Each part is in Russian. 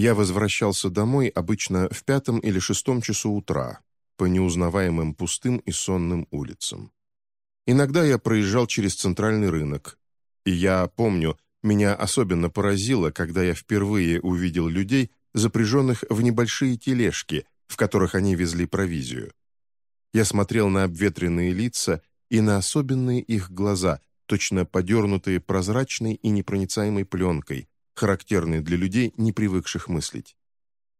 Я возвращался домой обычно в пятом или шестом часу утра, по неузнаваемым пустым и сонным улицам. Иногда я проезжал через центральный рынок, и я помню, меня особенно поразило, когда я впервые увидел людей, запряженных в небольшие тележки, в которых они везли провизию. Я смотрел на обветренные лица и на особенные их глаза, точно подернутые прозрачной и непроницаемой пленкой, характерной для людей, не привыкших мыслить.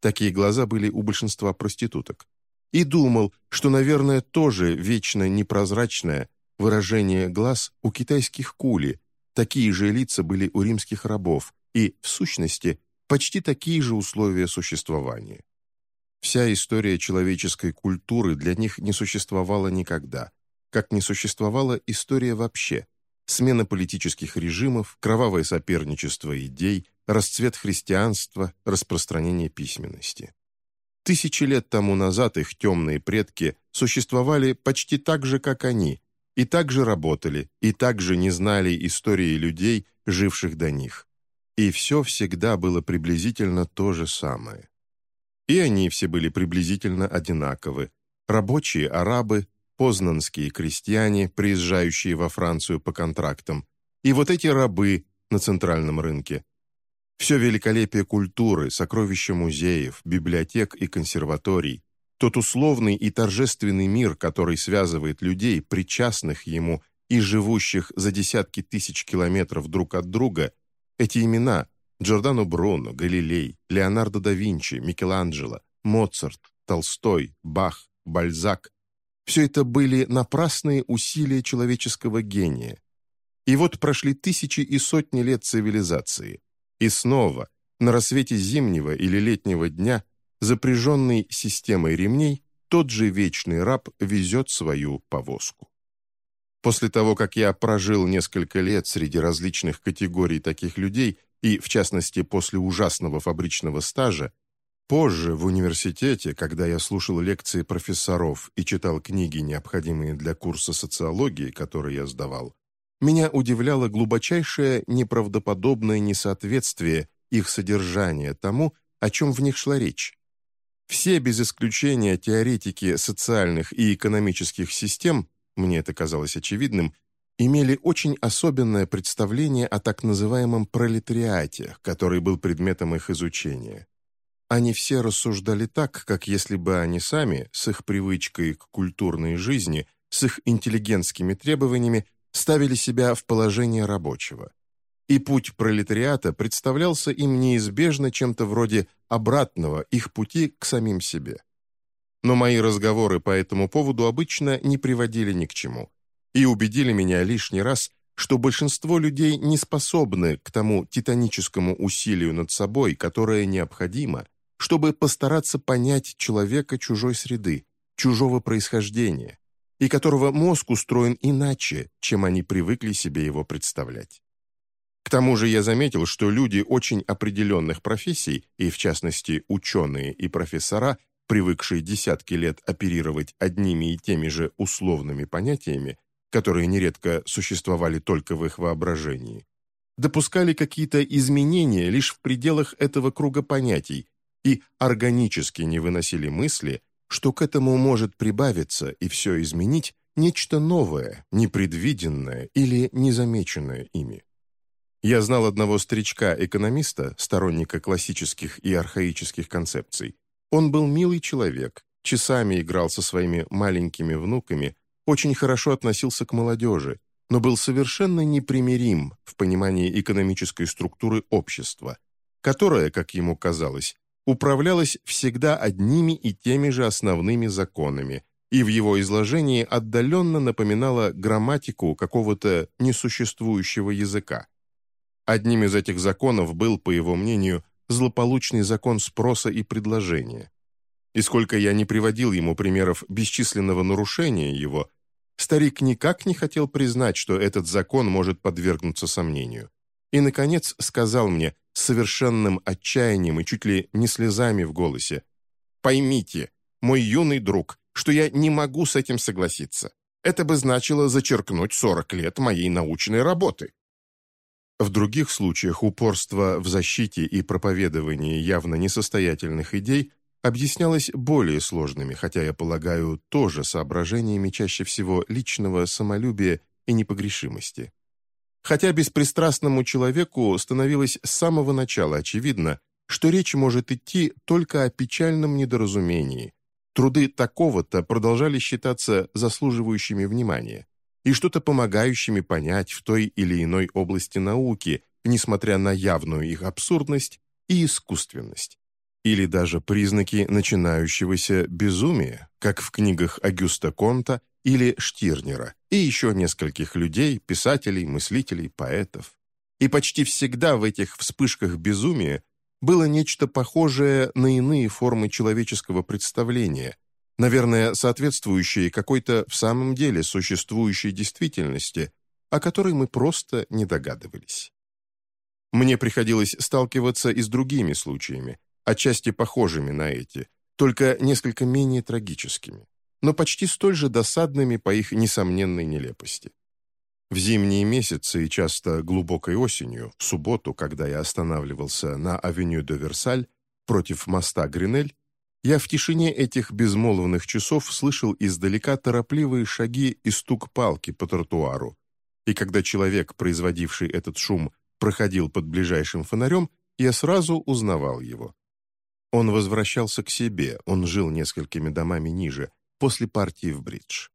Такие глаза были у большинства проституток. И думал, что, наверное, тоже вечно непрозрачное выражение глаз у китайских кули, такие же лица были у римских рабов, и, в сущности, почти такие же условия существования. Вся история человеческой культуры для них не существовала никогда, как не существовала история вообще. Смена политических режимов, кровавое соперничество идей, расцвет христианства, распространение письменности. Тысячи лет тому назад их темные предки существовали почти так же, как они, и так же работали, и так же не знали истории людей, живших до них. И все всегда было приблизительно то же самое. И они все были приблизительно одинаковы. Рабочие арабы, познанские крестьяне, приезжающие во Францию по контрактам, и вот эти рабы на центральном рынке. Все великолепие культуры, сокровища музеев, библиотек и консерваторий, тот условный и торжественный мир, который связывает людей, причастных ему и живущих за десятки тысяч километров друг от друга, эти имена – Джордано Бруно, Галилей, Леонардо да Винчи, Микеланджело, Моцарт, Толстой, Бах, Бальзак – все это были напрасные усилия человеческого гения. И вот прошли тысячи и сотни лет цивилизации. И снова, на рассвете зимнего или летнего дня – запряженный системой ремней, тот же вечный раб везет свою повозку. После того, как я прожил несколько лет среди различных категорий таких людей, и, в частности, после ужасного фабричного стажа, позже в университете, когда я слушал лекции профессоров и читал книги, необходимые для курса социологии, который я сдавал, меня удивляло глубочайшее неправдоподобное несоответствие их содержания тому, о чем в них шла речь. Все без исключения теоретики социальных и экономических систем, мне это казалось очевидным, имели очень особенное представление о так называемом пролетариате, который был предметом их изучения. Они все рассуждали так, как если бы они сами, с их привычкой к культурной жизни, с их интеллигентскими требованиями, ставили себя в положение рабочего и путь пролетариата представлялся им неизбежно чем-то вроде обратного их пути к самим себе. Но мои разговоры по этому поводу обычно не приводили ни к чему и убедили меня лишний раз, что большинство людей не способны к тому титаническому усилию над собой, которое необходимо, чтобы постараться понять человека чужой среды, чужого происхождения, и которого мозг устроен иначе, чем они привыкли себе его представлять. К тому же я заметил, что люди очень определенных профессий, и в частности ученые и профессора, привыкшие десятки лет оперировать одними и теми же условными понятиями, которые нередко существовали только в их воображении, допускали какие-то изменения лишь в пределах этого круга понятий и органически не выносили мысли, что к этому может прибавиться и все изменить нечто новое, непредвиденное или незамеченное ими. Я знал одного старичка-экономиста, сторонника классических и архаических концепций. Он был милый человек, часами играл со своими маленькими внуками, очень хорошо относился к молодежи, но был совершенно непримирим в понимании экономической структуры общества, которая, как ему казалось, управлялась всегда одними и теми же основными законами, и в его изложении отдаленно напоминала грамматику какого-то несуществующего языка. Одним из этих законов был, по его мнению, злополучный закон спроса и предложения. И сколько я не приводил ему примеров бесчисленного нарушения его, старик никак не хотел признать, что этот закон может подвергнуться сомнению. И, наконец, сказал мне с совершенным отчаянием и чуть ли не слезами в голосе, «Поймите, мой юный друг, что я не могу с этим согласиться. Это бы значило зачеркнуть 40 лет моей научной работы». В других случаях упорство в защите и проповедовании явно несостоятельных идей объяснялось более сложными, хотя, я полагаю, тоже соображениями чаще всего личного самолюбия и непогрешимости. Хотя беспристрастному человеку становилось с самого начала очевидно, что речь может идти только о печальном недоразумении. Труды такого-то продолжали считаться заслуживающими внимания и что-то помогающими понять в той или иной области науки, несмотря на явную их абсурдность и искусственность. Или даже признаки начинающегося безумия, как в книгах Агюста Конта или Штирнера, и еще нескольких людей, писателей, мыслителей, поэтов. И почти всегда в этих вспышках безумия было нечто похожее на иные формы человеческого представления, наверное, соответствующие какой-то в самом деле существующей действительности, о которой мы просто не догадывались. Мне приходилось сталкиваться и с другими случаями, отчасти похожими на эти, только несколько менее трагическими, но почти столь же досадными по их несомненной нелепости. В зимние месяцы и часто глубокой осенью, в субботу, когда я останавливался на авеню де Версаль против моста Гринель, я в тишине этих безмолвных часов слышал издалека торопливые шаги и стук палки по тротуару, и когда человек, производивший этот шум, проходил под ближайшим фонарем, я сразу узнавал его. Он возвращался к себе, он жил несколькими домами ниже, после партии в бридж.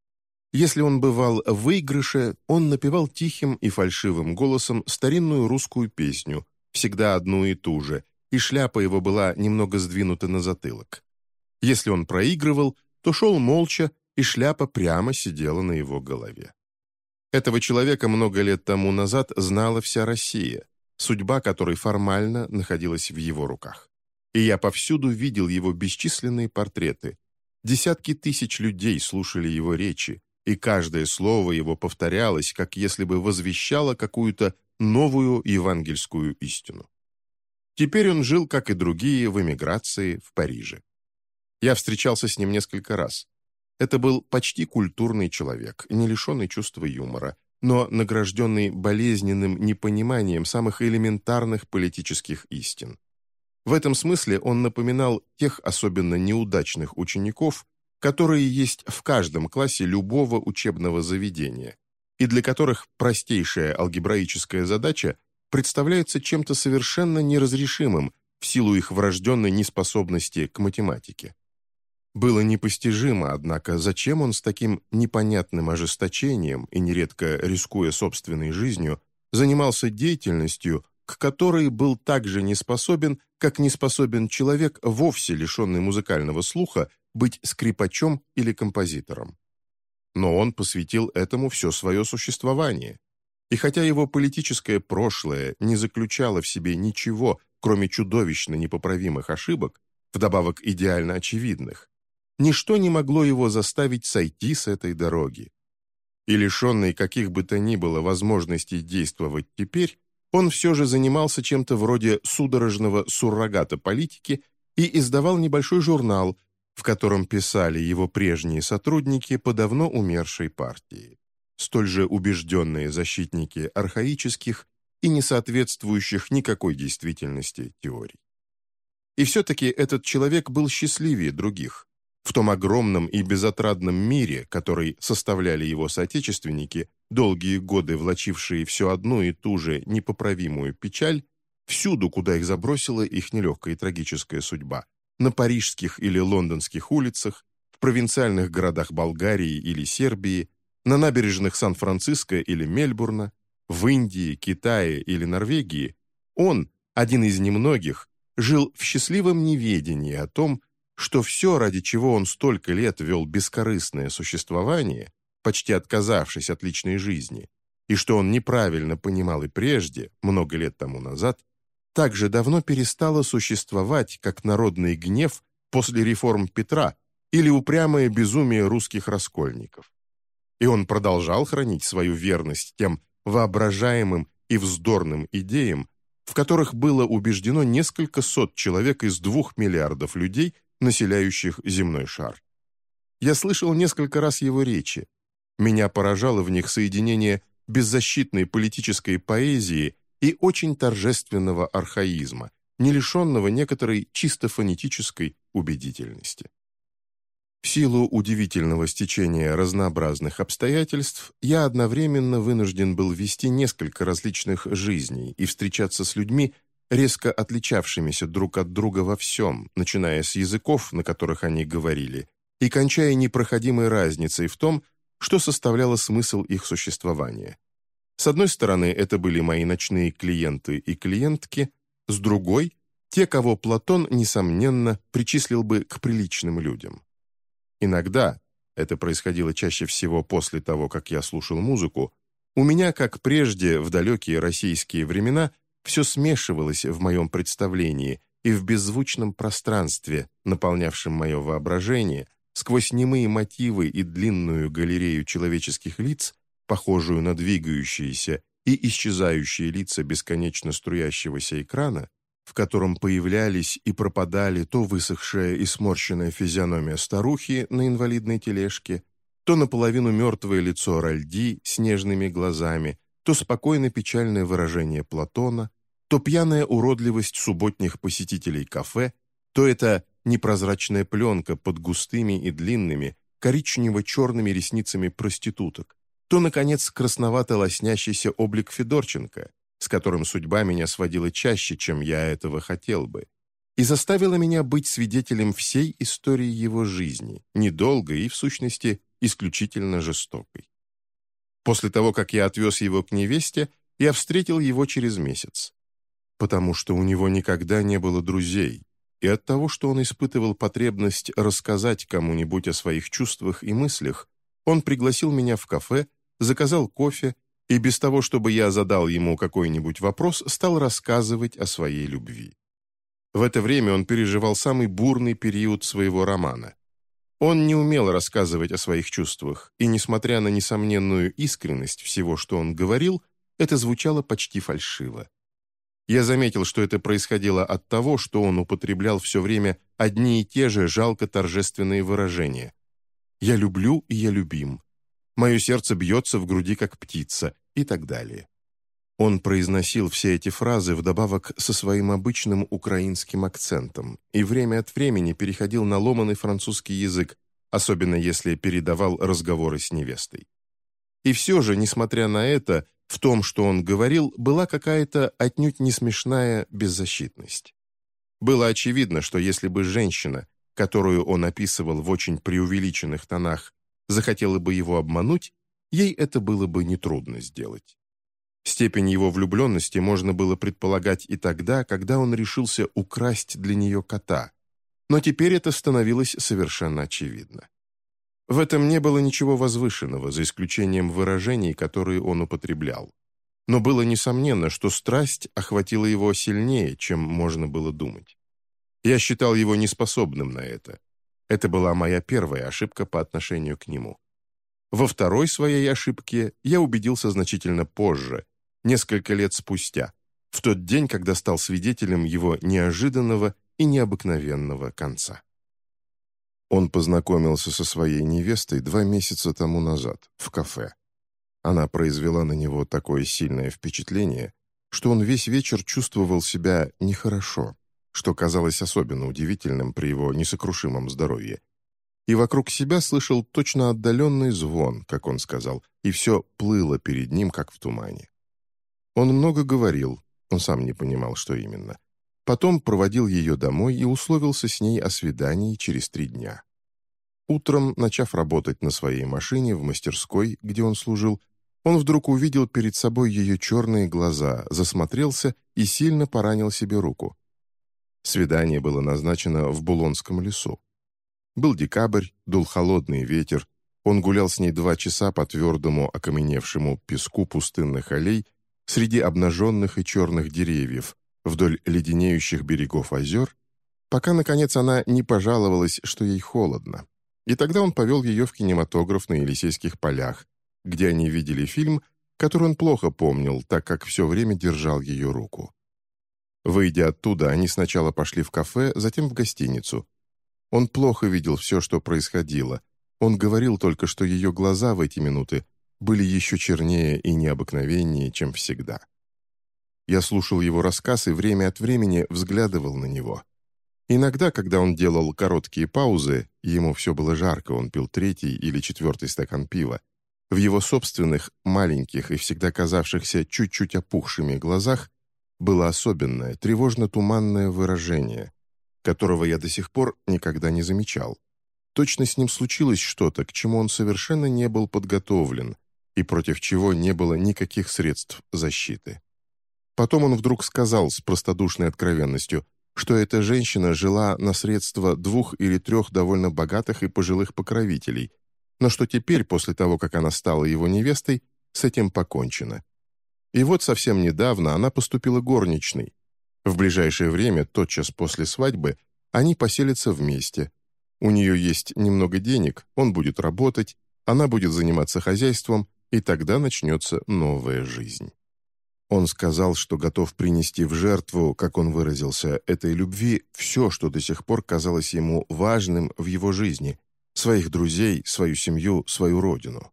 Если он бывал в выигрыше, он напевал тихим и фальшивым голосом старинную русскую песню, всегда одну и ту же, и шляпа его была немного сдвинута на затылок. Если он проигрывал, то шел молча, и шляпа прямо сидела на его голове. Этого человека много лет тому назад знала вся Россия, судьба которой формально находилась в его руках. И я повсюду видел его бесчисленные портреты. Десятки тысяч людей слушали его речи, и каждое слово его повторялось, как если бы возвещало какую-то новую евангельскую истину. Теперь он жил, как и другие, в эмиграции в Париже. Я встречался с ним несколько раз. Это был почти культурный человек, не лишенный чувства юмора, но награжденный болезненным непониманием самых элементарных политических истин. В этом смысле он напоминал тех особенно неудачных учеников, которые есть в каждом классе любого учебного заведения, и для которых простейшая алгебраическая задача представляется чем-то совершенно неразрешимым в силу их врожденной неспособности к математике. Было непостижимо, однако, зачем он с таким непонятным ожесточением и нередко рискуя собственной жизнью занимался деятельностью, к которой был так же неспособен, как не способен человек, вовсе лишенный музыкального слуха, быть скрипачом или композитором. Но он посвятил этому все свое существование. И хотя его политическое прошлое не заключало в себе ничего, кроме чудовищно непоправимых ошибок, вдобавок идеально очевидных, ничто не могло его заставить сойти с этой дороги. И лишенный каких бы то ни было возможностей действовать теперь, он все же занимался чем-то вроде судорожного суррогата политики и издавал небольшой журнал, в котором писали его прежние сотрудники по давно умершей партии, столь же убежденные защитники архаических и не соответствующих никакой действительности теорий. И все-таки этот человек был счастливее других, в том огромном и безотрадном мире, который составляли его соотечественники, долгие годы влачившие все одну и ту же непоправимую печаль, всюду, куда их забросила их нелегкая и трагическая судьба, на парижских или лондонских улицах, в провинциальных городах Болгарии или Сербии, на набережных Сан-Франциско или Мельбурна, в Индии, Китае или Норвегии, он, один из немногих, жил в счастливом неведении о том, что все, ради чего он столько лет вел бескорыстное существование, почти отказавшись от личной жизни, и что он неправильно понимал и прежде, много лет тому назад, также давно перестало существовать как народный гнев после реформ Петра или упрямое безумие русских раскольников. И он продолжал хранить свою верность тем воображаемым и вздорным идеям, в которых было убеждено несколько сот человек из двух миллиардов людей, населяющих земной шар. Я слышал несколько раз его речи. Меня поражало в них соединение беззащитной политической поэзии и очень торжественного архаизма, не лишенного некоторой чисто фонетической убедительности. В силу удивительного стечения разнообразных обстоятельств я одновременно вынужден был вести несколько различных жизней и встречаться с людьми, резко отличавшимися друг от друга во всем, начиная с языков, на которых они говорили, и кончая непроходимой разницей в том, что составляло смысл их существования. С одной стороны, это были мои ночные клиенты и клиентки, с другой – те, кого Платон, несомненно, причислил бы к приличным людям. Иногда, это происходило чаще всего после того, как я слушал музыку, у меня, как прежде, в далекие российские времена, все смешивалось в моем представлении и в беззвучном пространстве, наполнявшем мое воображение, сквозь немые мотивы и длинную галерею человеческих лиц, похожую на двигающиеся и исчезающие лица бесконечно струящегося экрана, в котором появлялись и пропадали то высохшая и сморщенная физиономия старухи на инвалидной тележке, то наполовину мертвое лицо Ральди с нежными глазами, то спокойно печальное выражение Платона, то пьяная уродливость субботних посетителей кафе, то это непрозрачная пленка под густыми и длинными, коричнево-черными ресницами проституток, то, наконец, красновато лоснящийся облик Федорченко, с которым судьба меня сводила чаще, чем я этого хотел бы, и заставила меня быть свидетелем всей истории его жизни, недолгой и, в сущности, исключительно жестокой. После того, как я отвез его к невесте, я встретил его через месяц. Потому что у него никогда не было друзей, и от того, что он испытывал потребность рассказать кому-нибудь о своих чувствах и мыслях, он пригласил меня в кафе, заказал кофе и без того, чтобы я задал ему какой-нибудь вопрос, стал рассказывать о своей любви. В это время он переживал самый бурный период своего романа. Он не умел рассказывать о своих чувствах, и, несмотря на несомненную искренность всего, что он говорил, это звучало почти фальшиво. Я заметил, что это происходило от того, что он употреблял все время одни и те же жалко торжественные выражения. «Я люблю и я любим», мое сердце бьется в груди, как птица» и так далее. Он произносил все эти фразы вдобавок со своим обычным украинским акцентом и время от времени переходил на ломаный французский язык, особенно если передавал разговоры с невестой. И все же, несмотря на это, в том, что он говорил, была какая-то отнюдь не смешная беззащитность. Было очевидно, что если бы женщина, которую он описывал в очень преувеличенных тонах, захотела бы его обмануть, ей это было бы нетрудно сделать. Степень его влюбленности можно было предполагать и тогда, когда он решился украсть для нее кота, но теперь это становилось совершенно очевидно. В этом не было ничего возвышенного, за исключением выражений, которые он употреблял. Но было несомненно, что страсть охватила его сильнее, чем можно было думать. Я считал его неспособным на это, это была моя первая ошибка по отношению к нему. Во второй своей ошибке я убедился значительно позже, несколько лет спустя, в тот день, когда стал свидетелем его неожиданного и необыкновенного конца. Он познакомился со своей невестой два месяца тому назад, в кафе. Она произвела на него такое сильное впечатление, что он весь вечер чувствовал себя нехорошо что казалось особенно удивительным при его несокрушимом здоровье. И вокруг себя слышал точно отдаленный звон, как он сказал, и все плыло перед ним, как в тумане. Он много говорил, он сам не понимал, что именно. Потом проводил ее домой и условился с ней о свидании через три дня. Утром, начав работать на своей машине в мастерской, где он служил, он вдруг увидел перед собой ее черные глаза, засмотрелся и сильно поранил себе руку. Свидание было назначено в Булонском лесу. Был декабрь, дул холодный ветер. Он гулял с ней два часа по твердому окаменевшему песку пустынных аллей среди обнаженных и черных деревьев вдоль леденеющих берегов озер, пока, наконец, она не пожаловалась, что ей холодно. И тогда он повел ее в кинематограф на Елисейских полях, где они видели фильм, который он плохо помнил, так как все время держал ее руку. Выйдя оттуда, они сначала пошли в кафе, затем в гостиницу. Он плохо видел все, что происходило. Он говорил только, что ее глаза в эти минуты были еще чернее и необыкновеннее, чем всегда. Я слушал его рассказ и время от времени взглядывал на него. Иногда, когда он делал короткие паузы, ему все было жарко, он пил третий или четвертый стакан пива, в его собственных, маленьких и всегда казавшихся чуть-чуть опухшими глазах было особенное, тревожно-туманное выражение, которого я до сих пор никогда не замечал. Точно с ним случилось что-то, к чему он совершенно не был подготовлен и против чего не было никаких средств защиты. Потом он вдруг сказал с простодушной откровенностью, что эта женщина жила на средства двух или трех довольно богатых и пожилых покровителей, но что теперь, после того, как она стала его невестой, с этим покончено. И вот совсем недавно она поступила горничной. В ближайшее время, тотчас после свадьбы, они поселятся вместе. У нее есть немного денег, он будет работать, она будет заниматься хозяйством, и тогда начнется новая жизнь. Он сказал, что готов принести в жертву, как он выразился, этой любви все, что до сих пор казалось ему важным в его жизни, своих друзей, свою семью, свою родину.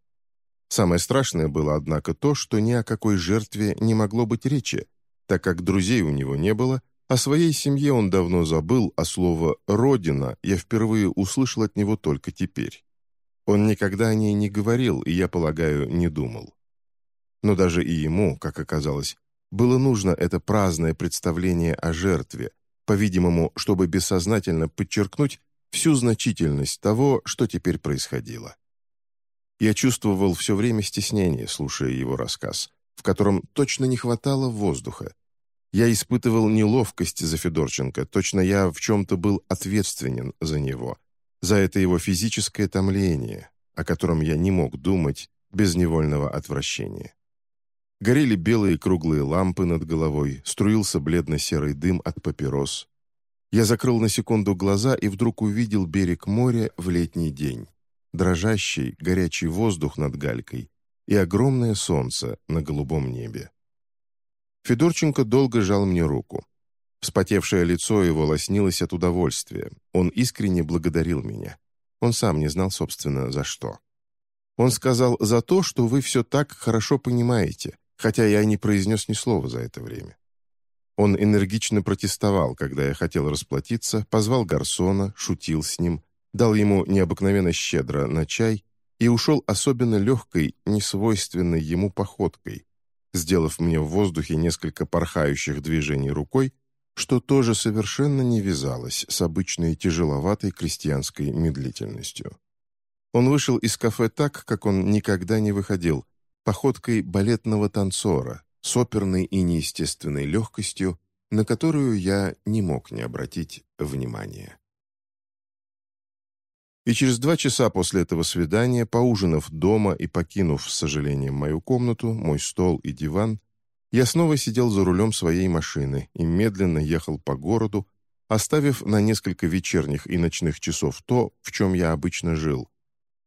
Самое страшное было, однако, то, что ни о какой жертве не могло быть речи, так как друзей у него не было, о своей семье он давно забыл, а слово «родина» я впервые услышал от него только теперь. Он никогда о ней не говорил и, я полагаю, не думал. Но даже и ему, как оказалось, было нужно это праздное представление о жертве, по-видимому, чтобы бессознательно подчеркнуть всю значительность того, что теперь происходило. Я чувствовал все время стеснение, слушая его рассказ, в котором точно не хватало воздуха. Я испытывал неловкость за Федорченко, точно я в чем-то был ответственен за него, за это его физическое томление, о котором я не мог думать без невольного отвращения. Горели белые круглые лампы над головой, струился бледно-серый дым от папирос. Я закрыл на секунду глаза и вдруг увидел берег моря в летний день. Дрожащий, горячий воздух над галькой и огромное солнце на голубом небе. Федорченко долго жал мне руку. Вспотевшее лицо его лоснилось от удовольствия. Он искренне благодарил меня. Он сам не знал, собственно, за что. Он сказал «за то, что вы все так хорошо понимаете, хотя я не произнес ни слова за это время. Он энергично протестовал, когда я хотел расплатиться, позвал гарсона, шутил с ним, дал ему необыкновенно щедро на чай и ушел особенно легкой, несвойственной ему походкой, сделав мне в воздухе несколько порхающих движений рукой, что тоже совершенно не вязалось с обычной тяжеловатой крестьянской медлительностью. Он вышел из кафе так, как он никогда не выходил, походкой балетного танцора, с оперной и неестественной легкостью, на которую я не мог не обратить внимания. И через два часа после этого свидания, поужинав дома и покинув с сожалением мою комнату, мой стол и диван, я снова сидел за рулем своей машины и медленно ехал по городу, оставив на несколько вечерних и ночных часов то, в чем я обычно жил.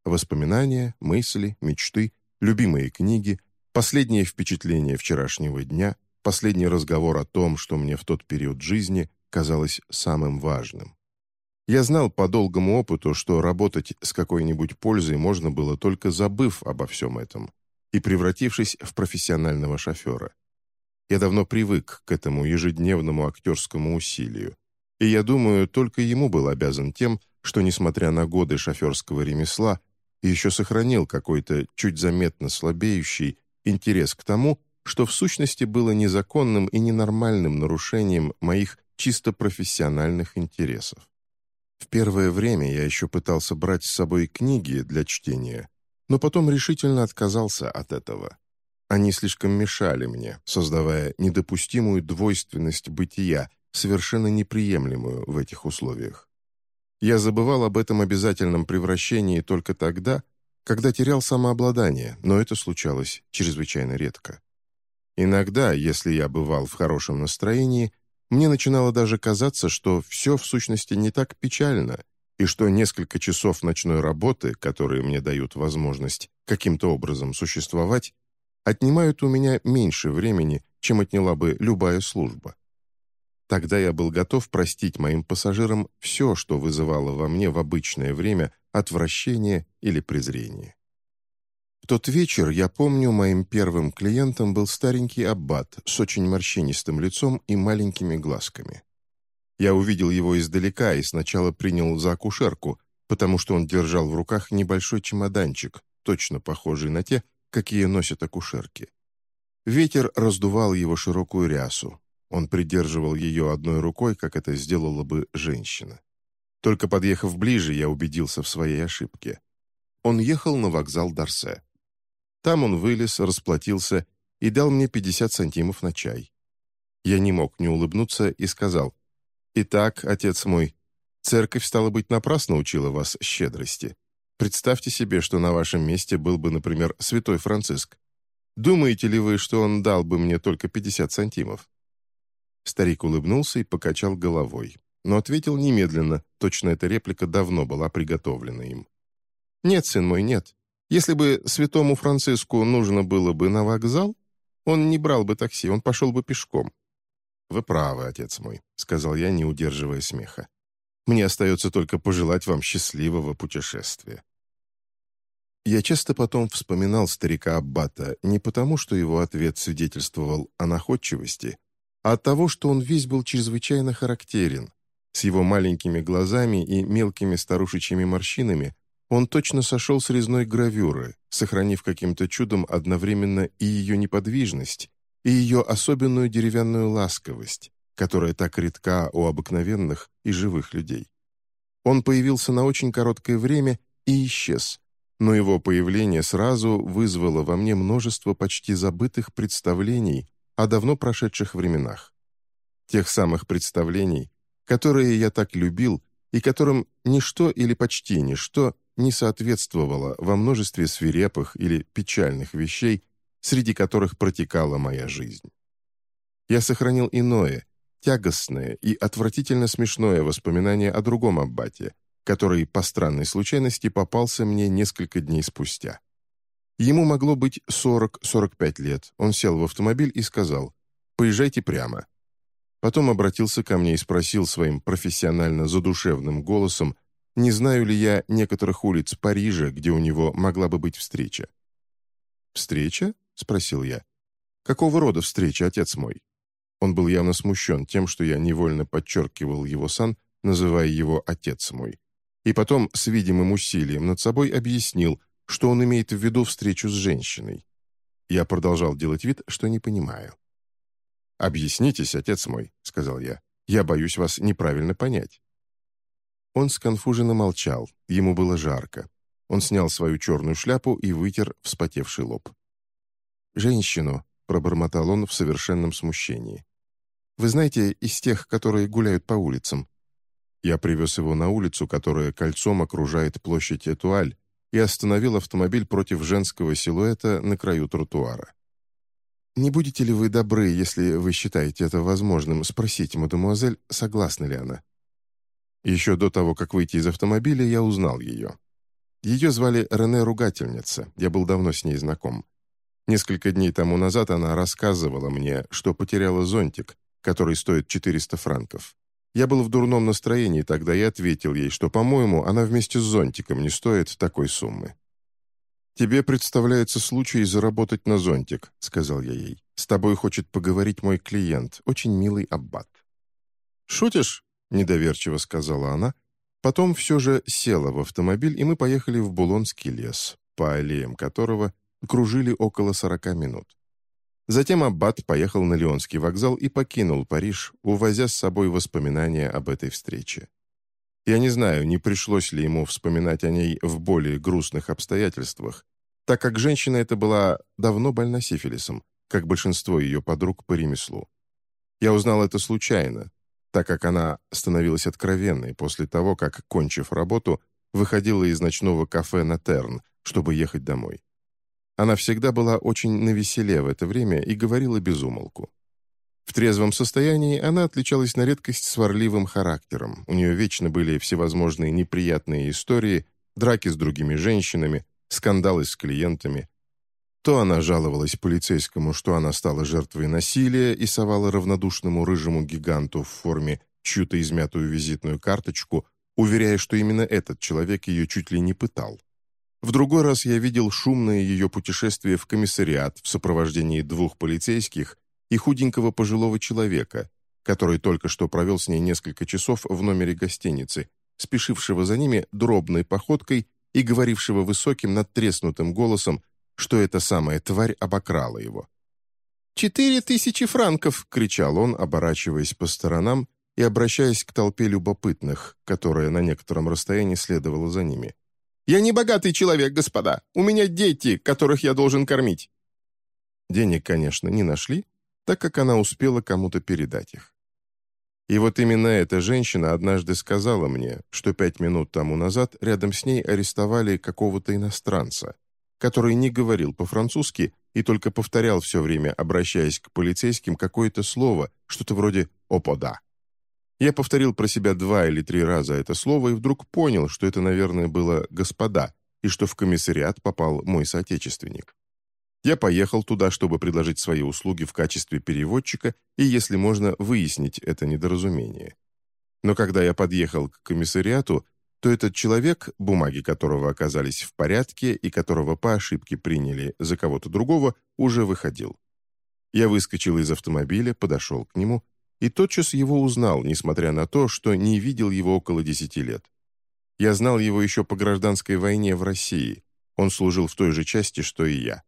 Воспоминания, мысли, мечты — любимые книги, последние впечатления вчерашнего дня, последний разговор о том, что мне в тот период жизни казалось самым важным. Я знал по долгому опыту, что работать с какой-нибудь пользой можно было только забыв обо всем этом и превратившись в профессионального шофера. Я давно привык к этому ежедневному актерскому усилию, и я думаю, только ему был обязан тем, что, несмотря на годы шоферского ремесла, еще сохранил какой-то чуть заметно слабеющий интерес к тому, что в сущности было незаконным и ненормальным нарушением моих чисто профессиональных интересов. В первое время я еще пытался брать с собой книги для чтения, но потом решительно отказался от этого. Они слишком мешали мне, создавая недопустимую двойственность бытия, совершенно неприемлемую в этих условиях. Я забывал об этом обязательном превращении только тогда, когда терял самообладание, но это случалось чрезвычайно редко. Иногда, если я бывал в хорошем настроении, мне начинало даже казаться, что все в сущности не так печально, и что несколько часов ночной работы, которые мне дают возможность каким-то образом существовать, отнимают у меня меньше времени, чем отняла бы любая служба. Тогда я был готов простить моим пассажирам все, что вызывало во мне в обычное время отвращение или презрение. В тот вечер, я помню, моим первым клиентом был старенький аббат с очень морщинистым лицом и маленькими глазками. Я увидел его издалека и сначала принял за акушерку, потому что он держал в руках небольшой чемоданчик, точно похожий на те, какие носят акушерки. Ветер раздувал его широкую рясу. Он придерживал ее одной рукой, как это сделала бы женщина. Только подъехав ближе, я убедился в своей ошибке. Он ехал на вокзал Дарсе. Там он вылез, расплатился и дал мне 50 сантимов на чай. Я не мог не улыбнуться и сказал, «Итак, отец мой, церковь, стала быть, напрасно учила вас щедрости. Представьте себе, что на вашем месте был бы, например, святой Франциск. Думаете ли вы, что он дал бы мне только 50 сантимов?» Старик улыбнулся и покачал головой, но ответил немедленно, точно эта реплика давно была приготовлена им. «Нет, сын мой, нет. Если бы святому Франциску нужно было бы на вокзал, он не брал бы такси, он пошел бы пешком». «Вы правы, отец мой», — сказал я, не удерживая смеха. «Мне остается только пожелать вам счастливого путешествия». Я часто потом вспоминал старика Аббата не потому, что его ответ свидетельствовал о находчивости, от того, что он весь был чрезвычайно характерен. С его маленькими глазами и мелкими старушечьими морщинами он точно сошел с резной гравюры, сохранив каким-то чудом одновременно и ее неподвижность, и ее особенную деревянную ласковость, которая так редка у обыкновенных и живых людей. Он появился на очень короткое время и исчез, но его появление сразу вызвало во мне множество почти забытых представлений о давно прошедших временах. Тех самых представлений, которые я так любил и которым ничто или почти ничто не соответствовало во множестве свирепых или печальных вещей, среди которых протекала моя жизнь. Я сохранил иное, тягостное и отвратительно смешное воспоминание о другом аббате, который по странной случайности попался мне несколько дней спустя. Ему могло быть 40-45 лет. Он сел в автомобиль и сказал «Поезжайте прямо». Потом обратился ко мне и спросил своим профессионально задушевным голосом, не знаю ли я некоторых улиц Парижа, где у него могла бы быть встреча. «Встреча?» — спросил я. «Какого рода встреча, отец мой?» Он был явно смущен тем, что я невольно подчеркивал его сан, называя его «отец мой». И потом с видимым усилием над собой объяснил, что он имеет в виду встречу с женщиной. Я продолжал делать вид, что не понимаю. «Объяснитесь, отец мой», — сказал я. «Я боюсь вас неправильно понять». Он сконфуженно молчал, ему было жарко. Он снял свою черную шляпу и вытер вспотевший лоб. «Женщину», — пробормотал он в совершенном смущении. «Вы знаете, из тех, которые гуляют по улицам?» Я привез его на улицу, которая кольцом окружает площадь Этуаль, и остановил автомобиль против женского силуэта на краю тротуара. «Не будете ли вы добры, если вы считаете это возможным, спросить мадемуазель, согласна ли она?» Еще до того, как выйти из автомобиля, я узнал ее. Ее звали Рене Ругательница, я был давно с ней знаком. Несколько дней тому назад она рассказывала мне, что потеряла зонтик, который стоит 400 франков. Я был в дурном настроении тогда и ответил ей, что, по-моему, она вместе с зонтиком не стоит такой суммы. «Тебе представляется случай заработать на зонтик», — сказал я ей. «С тобой хочет поговорить мой клиент, очень милый аббат». «Шутишь?» — недоверчиво сказала она. Потом все же села в автомобиль, и мы поехали в Булонский лес, по аллеям которого кружили около сорока минут. Затем Аббат поехал на Лионский вокзал и покинул Париж, увозя с собой воспоминания об этой встрече. Я не знаю, не пришлось ли ему вспоминать о ней в более грустных обстоятельствах, так как женщина эта была давно больна сифилисом, как большинство ее подруг по ремеслу. Я узнал это случайно, так как она становилась откровенной после того, как, кончив работу, выходила из ночного кафе на Терн, чтобы ехать домой. Она всегда была очень навеселе в это время и говорила без умолку. В трезвом состоянии она отличалась на редкость сварливым характером. У нее вечно были всевозможные неприятные истории, драки с другими женщинами, скандалы с клиентами. То она жаловалась полицейскому, что она стала жертвой насилия и совала равнодушному рыжему гиганту в форме чью-то измятую визитную карточку, уверяя, что именно этот человек ее чуть ли не пытал. В другой раз я видел шумное ее путешествие в комиссариат в сопровождении двух полицейских и худенького пожилого человека, который только что провел с ней несколько часов в номере гостиницы, спешившего за ними дробной походкой и говорившего высоким надтреснутым голосом, что эта самая тварь обокрала его. «Четыре тысячи франков!» — кричал он, оборачиваясь по сторонам и обращаясь к толпе любопытных, которая на некотором расстоянии следовала за ними. «Я не богатый человек, господа. У меня дети, которых я должен кормить». Денег, конечно, не нашли, так как она успела кому-то передать их. И вот именно эта женщина однажды сказала мне, что пять минут тому назад рядом с ней арестовали какого-то иностранца, который не говорил по-французски и только повторял все время, обращаясь к полицейским, какое-то слово, что-то вроде «опода». Я повторил про себя два или три раза это слово и вдруг понял, что это, наверное, было «господа», и что в комиссариат попал мой соотечественник. Я поехал туда, чтобы предложить свои услуги в качестве переводчика и, если можно, выяснить это недоразумение. Но когда я подъехал к комиссариату, то этот человек, бумаги которого оказались в порядке и которого по ошибке приняли за кого-то другого, уже выходил. Я выскочил из автомобиля, подошел к нему и тотчас его узнал, несмотря на то, что не видел его около десяти лет. Я знал его еще по гражданской войне в России. Он служил в той же части, что и я.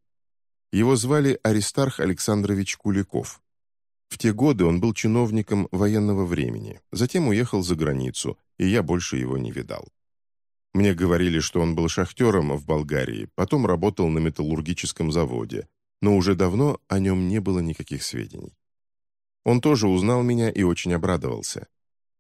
Его звали Аристарх Александрович Куликов. В те годы он был чиновником военного времени, затем уехал за границу, и я больше его не видал. Мне говорили, что он был шахтером в Болгарии, потом работал на металлургическом заводе, но уже давно о нем не было никаких сведений. Он тоже узнал меня и очень обрадовался.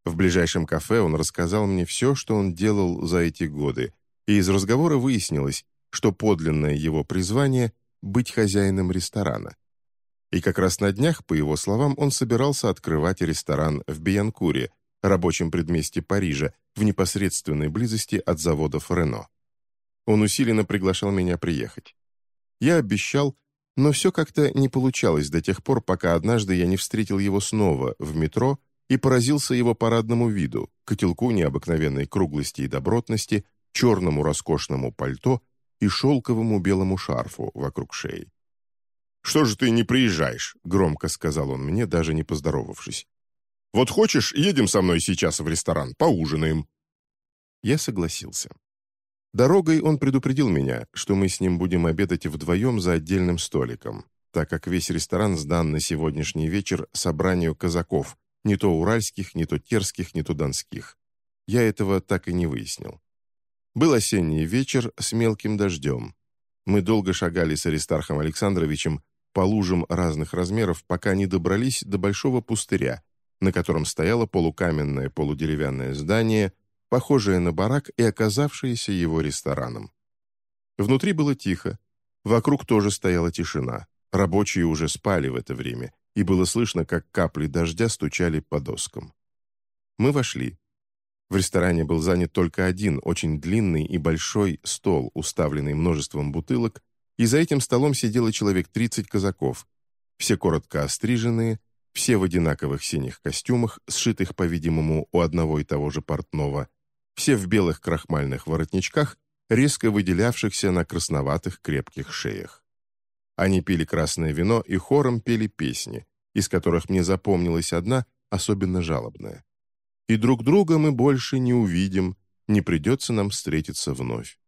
В ближайшем кафе он рассказал мне все, что он делал за эти годы, и из разговора выяснилось, что подлинное его призвание – быть хозяином ресторана. И как раз на днях, по его словам, он собирался открывать ресторан в Биянкуре, рабочем предместе Парижа, в непосредственной близости от заводов «Рено». Он усиленно приглашал меня приехать. Я обещал, но все как-то не получалось до тех пор, пока однажды я не встретил его снова в метро и поразился его парадному виду, котелку необыкновенной круглости и добротности, черному роскошному пальто и шелковому белому шарфу вокруг шеи. «Что же ты не приезжаешь?» — громко сказал он мне, даже не поздоровавшись. «Вот хочешь, едем со мной сейчас в ресторан, поужинаем». Я согласился. Дорогой он предупредил меня, что мы с ним будем обедать вдвоем за отдельным столиком, так как весь ресторан сдан на сегодняшний вечер собранию казаков, не то уральских, не то терских, не то донских. Я этого так и не выяснил. Был осенний вечер с мелким дождем. Мы долго шагали с Аристархом Александровичем по лужам разных размеров, пока не добрались до большого пустыря, на котором стояло полукаменное полудеревянное здание – похожее на барак и оказавшееся его рестораном. Внутри было тихо, вокруг тоже стояла тишина. Рабочие уже спали в это время, и было слышно, как капли дождя стучали по доскам. Мы вошли. В ресторане был занят только один, очень длинный и большой стол, уставленный множеством бутылок, и за этим столом сидело человек 30 казаков, все коротко остриженные, все в одинаковых синих костюмах, сшитых, по-видимому, у одного и того же портного, все в белых крахмальных воротничках, резко выделявшихся на красноватых крепких шеях. Они пили красное вино и хором пели песни, из которых мне запомнилась одна, особенно жалобная. «И друг друга мы больше не увидим, не придется нам встретиться вновь».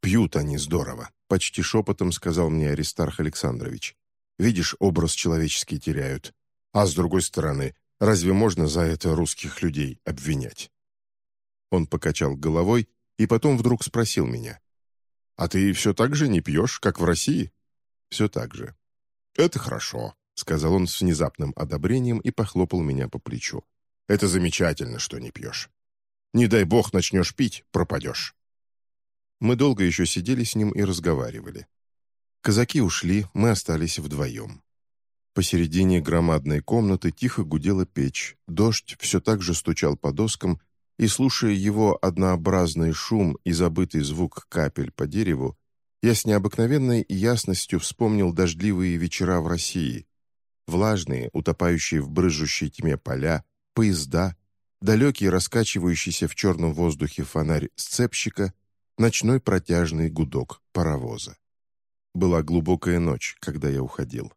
«Пьют они здорово», — почти шепотом сказал мне Аристарх Александрович. «Видишь, образ человеческий теряют. А с другой стороны, разве можно за это русских людей обвинять?» Он покачал головой и потом вдруг спросил меня. «А ты все так же не пьешь, как в России?» «Все так же». «Это хорошо», — сказал он с внезапным одобрением и похлопал меня по плечу. «Это замечательно, что не пьешь. Не дай бог начнешь пить, пропадешь». Мы долго еще сидели с ним и разговаривали. Казаки ушли, мы остались вдвоем. Посередине громадной комнаты тихо гудела печь, дождь все так же стучал по доскам, и, слушая его однообразный шум и забытый звук капель по дереву, я с необыкновенной ясностью вспомнил дождливые вечера в России, влажные, утопающие в брызжущей тьме поля, поезда, далекий раскачивающийся в черном воздухе фонарь сцепщика, ночной протяжный гудок паровоза. Была глубокая ночь, когда я уходил.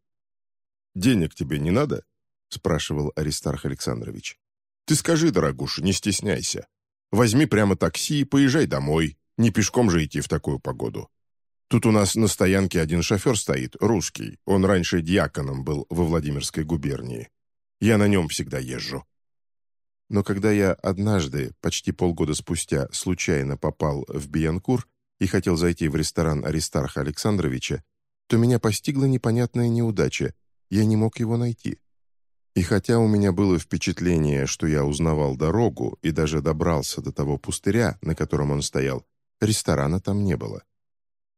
«Денег тебе не надо?» — спрашивал Аристарх Александрович. «Ты скажи, дорогуша, не стесняйся. Возьми прямо такси и поезжай домой. Не пешком же идти в такую погоду. Тут у нас на стоянке один шофер стоит, русский. Он раньше диаконом был во Владимирской губернии. Я на нем всегда езжу». Но когда я однажды, почти полгода спустя, случайно попал в Биянкур и хотел зайти в ресторан Аристарха Александровича, то меня постигла непонятная неудача, я не мог его найти. И хотя у меня было впечатление, что я узнавал дорогу и даже добрался до того пустыря, на котором он стоял, ресторана там не было.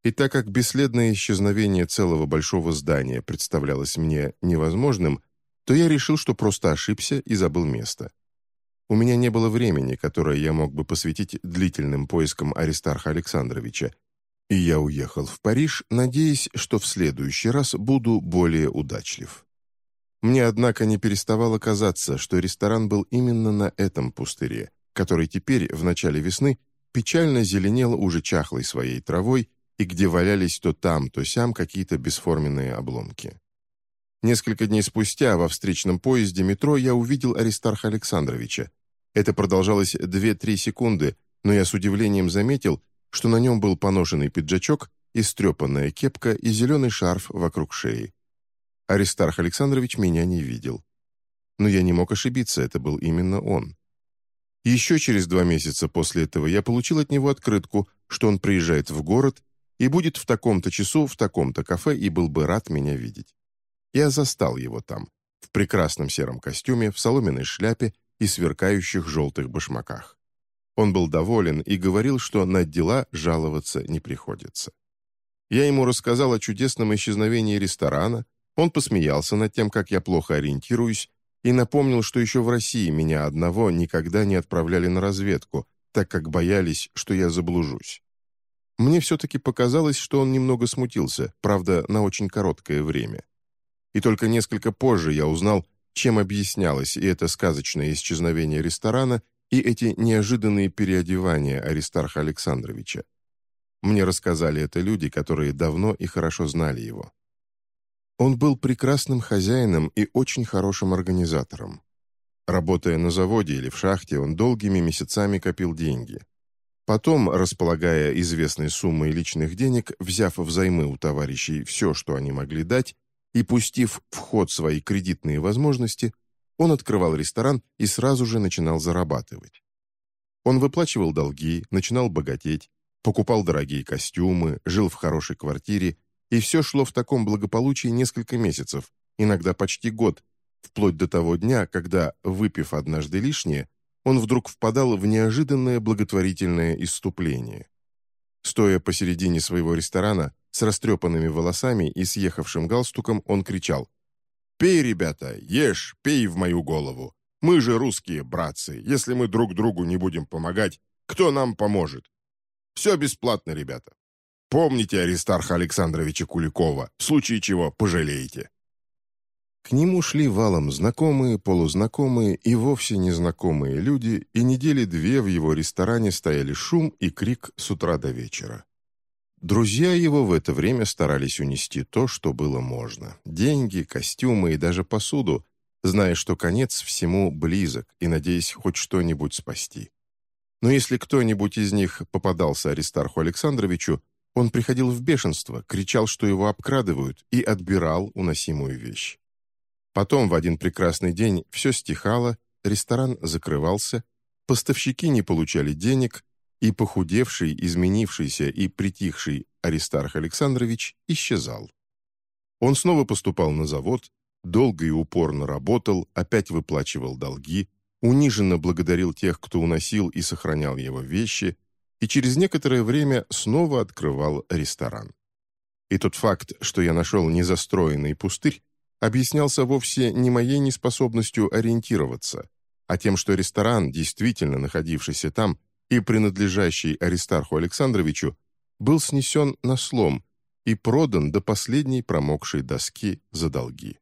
И так как бесследное исчезновение целого большого здания представлялось мне невозможным, то я решил, что просто ошибся и забыл место. У меня не было времени, которое я мог бы посвятить длительным поискам Аристарха Александровича, и я уехал в Париж, надеясь, что в следующий раз буду более удачлив. Мне, однако, не переставало казаться, что ресторан был именно на этом пустыре, который теперь, в начале весны, печально зеленел уже чахлой своей травой и где валялись то там, то сям какие-то бесформенные обломки. Несколько дней спустя во встречном поезде метро я увидел Аристарха Александровича, это продолжалось 2-3 секунды, но я с удивлением заметил, что на нем был поношенный пиджачок, истрепанная кепка и зеленый шарф вокруг шеи. Аристарх Александрович меня не видел. Но я не мог ошибиться, это был именно он. Еще через два месяца после этого я получил от него открытку, что он приезжает в город и будет в таком-то часу в таком-то кафе и был бы рад меня видеть. Я застал его там, в прекрасном сером костюме, в соломенной шляпе и сверкающих желтых башмаках. Он был доволен и говорил, что на дела жаловаться не приходится. Я ему рассказал о чудесном исчезновении ресторана, он посмеялся над тем, как я плохо ориентируюсь, и напомнил, что еще в России меня одного никогда не отправляли на разведку, так как боялись, что я заблужусь. Мне все-таки показалось, что он немного смутился, правда, на очень короткое время. И только несколько позже я узнал, чем объяснялось и это сказочное исчезновение ресторана, и эти неожиданные переодевания Аристарха Александровича. Мне рассказали это люди, которые давно и хорошо знали его. Он был прекрасным хозяином и очень хорошим организатором. Работая на заводе или в шахте, он долгими месяцами копил деньги. Потом, располагая известной суммой личных денег, взяв взаймы у товарищей все, что они могли дать, и, пустив в ход свои кредитные возможности, он открывал ресторан и сразу же начинал зарабатывать. Он выплачивал долги, начинал богатеть, покупал дорогие костюмы, жил в хорошей квартире, и все шло в таком благополучии несколько месяцев, иногда почти год, вплоть до того дня, когда, выпив однажды лишнее, он вдруг впадал в неожиданное благотворительное исступление. Стоя посередине своего ресторана, с растрепанными волосами и съехавшим галстуком, он кричал «Пей, ребята, ешь, пей в мою голову. Мы же русские братцы. Если мы друг другу не будем помогать, кто нам поможет? Все бесплатно, ребята. Помните Аристарха Александровича Куликова, в случае чего пожалеете». К нему шли валом знакомые, полузнакомые и вовсе незнакомые люди, и недели две в его ресторане стояли шум и крик с утра до вечера. Друзья его в это время старались унести то, что было можно. Деньги, костюмы и даже посуду, зная, что конец всему близок и надеясь хоть что-нибудь спасти. Но если кто-нибудь из них попадался Аристарху Александровичу, он приходил в бешенство, кричал, что его обкрадывают, и отбирал уносимую вещь. Потом в один прекрасный день все стихало, ресторан закрывался, поставщики не получали денег, и похудевший, изменившийся и притихший Аристарх Александрович исчезал. Он снова поступал на завод, долго и упорно работал, опять выплачивал долги, униженно благодарил тех, кто уносил и сохранял его вещи, и через некоторое время снова открывал ресторан. И тот факт, что я нашел незастроенный пустырь, объяснялся вовсе не моей неспособностью ориентироваться, а тем, что ресторан, действительно находившийся там, и принадлежащий Аристарху Александровичу, был снесен на слом и продан до последней промокшей доски за долги.